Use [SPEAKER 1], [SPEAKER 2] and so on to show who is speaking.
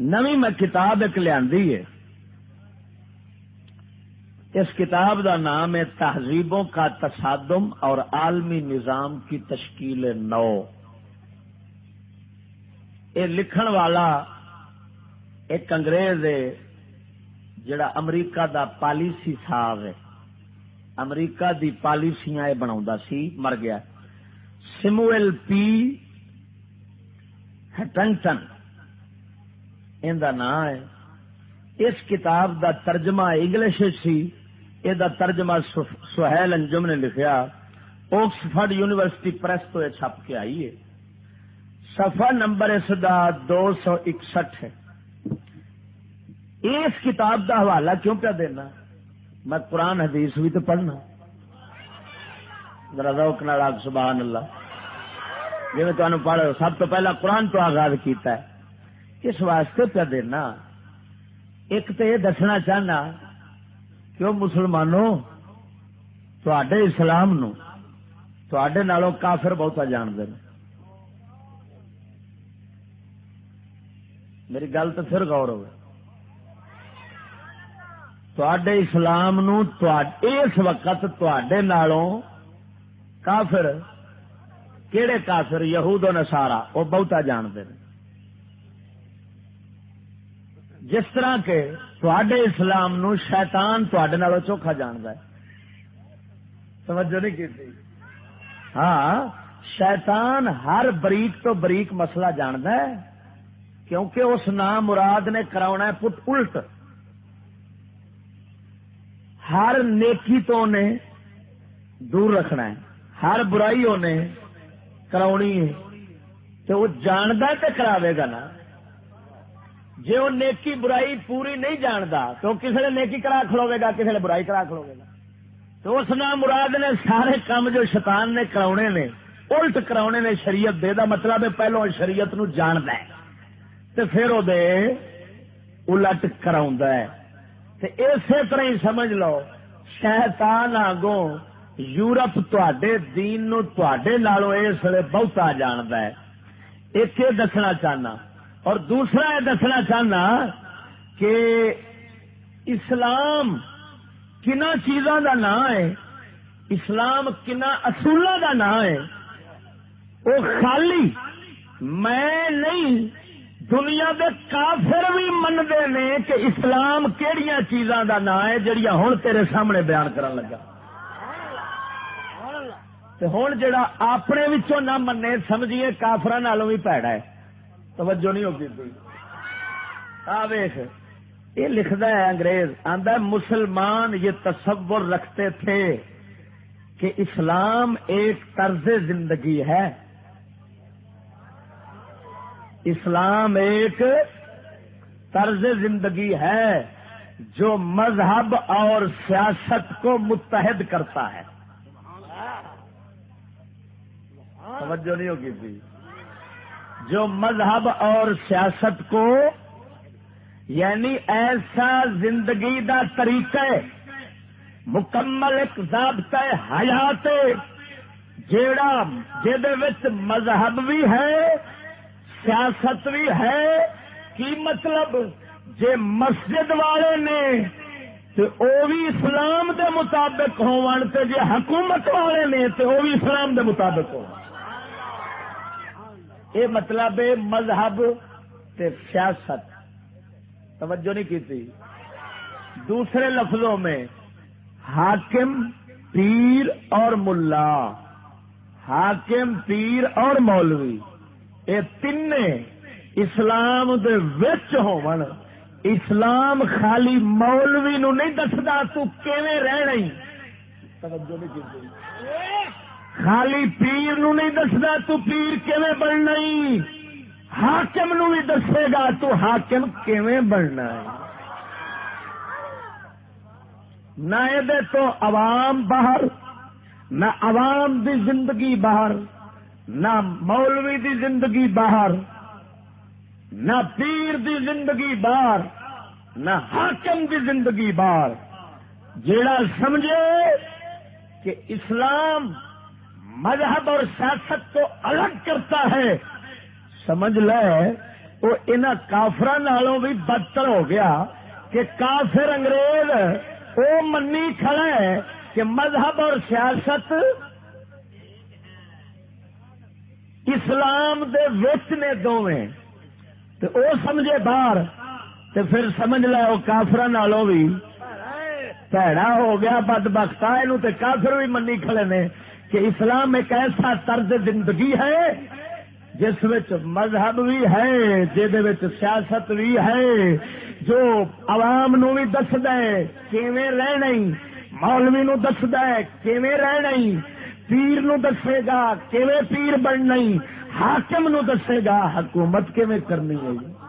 [SPEAKER 1] نوی میں کتاب ایک لیا اس کتاب دا نام ہے تہذیبوں کا تصادم اور عالمی نظام کی تشکیل نو۔ یہ لکھن والا ایک انگریز ہے جڑا امریکہ دا پالیسی صاحب ہے۔ امریکہ دی پالیسیاں یہ بنا سی، مر گیا۔ سموئل پی ہٹنگٹن۔ ان کا نام ہے۔ اس کتاب دا ترجمہ انگلش سی۔ یہ ترجمہ سہیل انجم نے لکھیا۔ آکسفرڈ یونیورسٹی پریس تو یہ چھپ کے آئی ہے۔ سفا نمبر اس دا دو سو اکسٹھ ہے۔ اس کتاب دا حوالہ کیوں پہ دینا؟ میں قرآن حدیث بھی تو پڑھنا۔ روک نال سبحان اللہ۔ جی میں تمہیں پڑھ، سب تو پہلا قرآن تو آغاز کیتا ہے۔ اس واسطے پہ دینا۔ ایک تو یہ دسنا چاہنا کہ وہ مسلمانوں تے اسلام نو تے نالوں کافر بہتا جانتے ہیں میری گل تو پھر غور ہوگی تے اسلام نو اس وقت تے نالوں کافر کہڑے کافر یہود و نسارا وہ بہتا جانتے ہیں جس طرح کے تے اسلام نو شیطان تے نالوں چوکھا جاند ہے۔ توجہ نہیں کی ہاں شیطان ہر بریک تو بریک مسئلہ جاند ہے، کیونکہ اس نام مراد نے کرا پٹ الٹ۔ ہر نیکی تو انہیں دور رکھنا ہے، ہر برائی انہیں کرانی ہے۔ تو وہ جاندہ تو کراوے گا نا؟ جی وہ نیکی برائی پوری نہیں جانتا تو کسی نے نیکی کرا کھلوے گا کسی نے برائی کرا کھلوے گا۔ تو اس نام مراد نے سارے کام جو شیطان نے کراؤنے نے، الٹ کراؤنے نے شریعت دے، دا مطلب ہے پہلو شریعت نو جاندا ہے۔ تے پھر وہ دے الٹ کراؤندا ہے۔ تے اسی طرح ہی سمجھ لو، شیطان آگوں یورپ تے دین نو تے نالوں اس لیے بہتا جاند ہے۔ ایک دسنا چاہنا اور دوسرا یہ دسنا چاہنا کہ اسلام کنا چیزوں کا نام ہے؟ اسلام کنا اصولوں کا نام ہے؟ وہ خالی میں نہیں، دنیا دے کافر بھی منگے نے کہ اسلام کہڑی چیزاں کا نام ہے جہیا ہوں تیرے سامنے بیان کرن لگا۔ ہوں جڑا اپنے نہ منے، سمجھیے کافر بھی پیڑا ہے۔ توجہ نہیں ہوگی ویخ یہ لکھتا ہے انگریز آدھا مسلمان یہ تصور رکھتے تھے کہ اسلام ایک طرز زندگی ہے۔ اسلام ایک طرز زندگی ہے جو مذہب اور سیاست کو متحد کرتا ہے۔ توجہ نہیں ہوگی تھی جو مذہب اور سیاست کو یعنی ایسا زندگی دا طریقہ مکمل ایک ضابطہ حیات جیڑا جہد مذہب بھی ہے، سیاست بھی ہے، کی مطلب جے مسجد والے نے تو او بھی اسلام دے مطابق ہون تے جے حکومت والے نے تو او بھی اسلام دے مطابق ہو یہ مطلب ہے مذہب تے سیاست۔ توجہ نہیں کی تھی دوسرے لفظوں میں حاکم، پیر اور ملا۔ حاکم، پیر اور مولوی۔ یہ تین اسلام دے وچ ہون اسلام خالی مولوی نو نہیں دستا تو کیویں رہنا توجہ نہیں کی خالی پیر نو نہیں دستا تو پیر کیویں بننا حاکم نو بھی دسے گا، تو حاکم کیویں بننا نہ یہ تو عوام باہر، نہ عوام دی زندگی باہر، نہ مولوی دی زندگی باہر، نہ پیر دی زندگی باہر، نہ حاکم دی زندگی باہر۔ جیڑا سمجھے کہ اسلام مذہب اور سیاست کو الگ کرتا ہے۔ سمجھ لے، وہ ان کافر بھی بدتر ہو گیا کہ کافر انگریز وہ منی کھڑا ہے کہ مذہب اور سیاست اسلام دے وچ نے دونیں تو وہ سمجھے باہر، تو پھر سمجھ لو وہ کافر بھی۔ پیڑا ہو گیا بد بختا یہ کافر بھی منی کھڑے نے۔ کہ اسلام ایک ایسا طرز زندگی ہے جس مذہب بھی ہے جہد سیاست بھی ہے، جو عوام نو بھی دس دیں رہنا مولوی نو دس دیں رہنا پیر نو دسے گا کیویں پیر بننا حاکم نو دسے گا، حکومت کیویں کرنی ہے؟